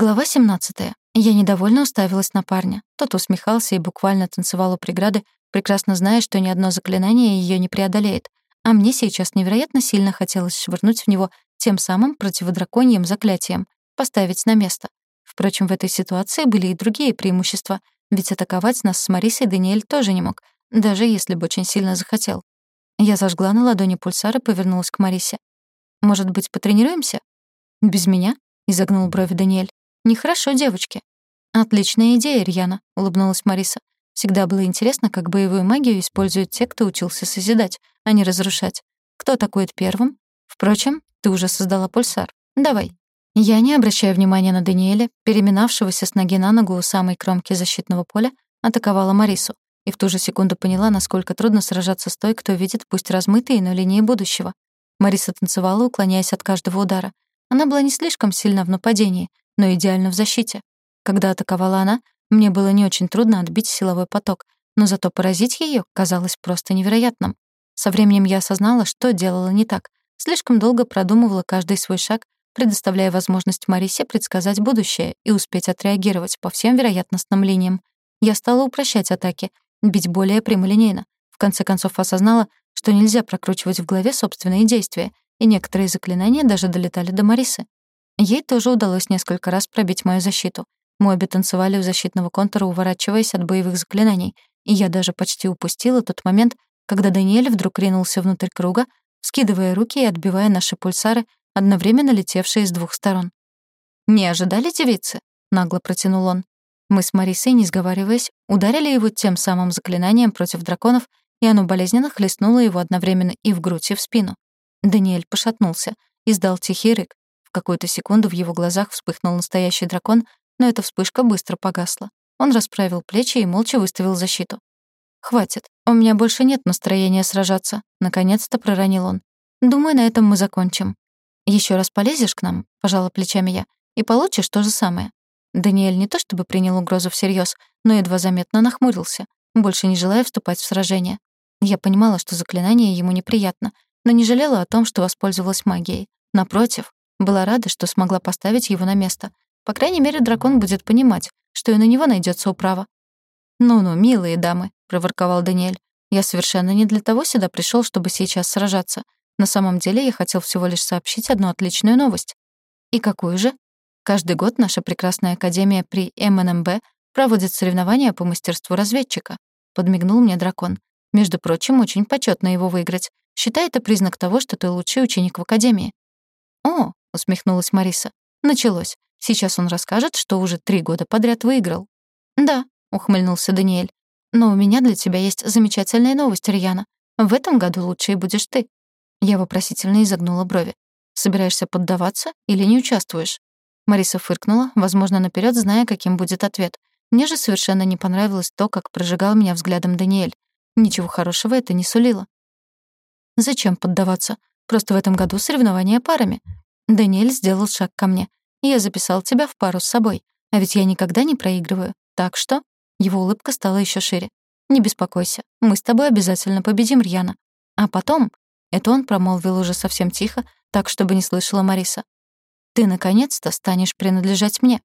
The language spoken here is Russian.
Глава 17. Я недовольно уставилась на парня. Тот усмехался и буквально танцевал у преграды, прекрасно зная, что ни одно заклинание ее не преодолеет. А мне сейчас невероятно сильно хотелось швырнуть в него тем самым противодраконьим заклятием, поставить на место. Впрочем, в этой ситуации были и другие преимущества, ведь атаковать нас с Марисой Даниэль тоже не мог, даже если бы очень сильно захотел. Я зажгла на ладони пульсар и повернулась к Марисе. «Может быть, потренируемся?» «Без меня?» — изогнул брови Даниэль. «Нехорошо, девочки». «Отличная идея, Рьяна», — улыбнулась Мариса. «Всегда было интересно, как боевую магию используют те, кто учился созидать, а не разрушать. Кто атакует первым? Впрочем, ты уже создала пульсар. Давай». Я, не обращая внимания на Даниэля, переминавшегося с ноги на ногу у самой кромки защитного поля, атаковала Марису. И в ту же секунду поняла, насколько трудно сражаться с той, кто видит пусть размытые, но линии будущего. Мариса танцевала, уклоняясь от каждого удара. Она была не слишком сильна в нападении, но идеально в защите. Когда атаковала она, мне было не очень трудно отбить силовой поток, но зато поразить ее казалось просто невероятным. Со временем я осознала, что делала не так. Слишком долго продумывала каждый свой шаг, предоставляя возможность Марисе предсказать будущее и успеть отреагировать по всем вероятностным линиям. Я стала упрощать атаки, бить более прямолинейно. В конце концов осознала, что нельзя прокручивать в голове собственные действия, и некоторые заклинания даже долетали до Марисы. Ей тоже удалось несколько раз пробить мою защиту. Мы обе танцевали у защитного контура, уворачиваясь от боевых заклинаний, и я даже почти упустила тот момент, когда Даниэль вдруг ринулся внутрь круга, скидывая руки и отбивая наши пульсары, одновременно летевшие с двух сторон. «Не ожидали девицы?» — нагло протянул он. Мы с Марисой, не сговариваясь, ударили его тем самым заклинанием против драконов, и оно болезненно хлестнуло его одновременно и в грудь, и в спину. Даниэль пошатнулся, издал тихий рык, какую-то секунду в его глазах вспыхнул настоящий дракон, но эта вспышка быстро погасла. Он расправил плечи и молча выставил защиту. «Хватит, у меня больше нет настроения сражаться», — наконец-то проронил он. «Думаю, на этом мы закончим». Еще раз полезешь к нам?» — пожала плечами я. «И получишь то же самое». Даниэль не то чтобы принял угрозу всерьез, но едва заметно нахмурился, больше не желая вступать в сражение. Я понимала, что заклинание ему неприятно, но не жалела о том, что воспользовалась магией. Напротив, была рада, что смогла поставить его на место. По крайней мере, дракон будет понимать, что и на него найдется управа. «Ну-ну, милые дамы», — проворковал Даниэль. «Я совершенно не для того сюда пришел, чтобы сейчас сражаться. На самом деле я хотел всего лишь сообщить одну отличную новость». «И какую же?» Каждый год наша прекрасная академия при МНМБ проводит соревнования по мастерству разведчика. Подмигнул мне дракон. Между прочим, очень почетно его выиграть. Считай это признак того, что ты лучший ученик в академии. О, — усмехнулась Мариса. «Началось. Сейчас он расскажет, что уже три года подряд выиграл». «Да», — ухмыльнулся Даниэль. «Но у меня для тебя есть замечательная новость, Рьяна. В этом году лучшей будешь ты». Я вопросительно изогнула брови. «Собираешься поддаваться или не участвуешь?» Мариса фыркнула, возможно, наперед, зная, каким будет ответ. Мне же совершенно не понравилось то, как прожигал меня взглядом Даниэль. Ничего хорошего это не сулило. «Зачем поддаваться? Просто в этом году соревнования парами. Даниэль сделал шаг ко мне. «Я записал тебя в пару с собой, а ведь я никогда не проигрываю. Так что...» Его улыбка стала еще шире. «Не беспокойся, мы с тобой обязательно победим, Рьяна. А потом...» Это он промолвил уже совсем тихо, так, чтобы не слышала Мариса. «Ты, наконец-то, станешь принадлежать мне».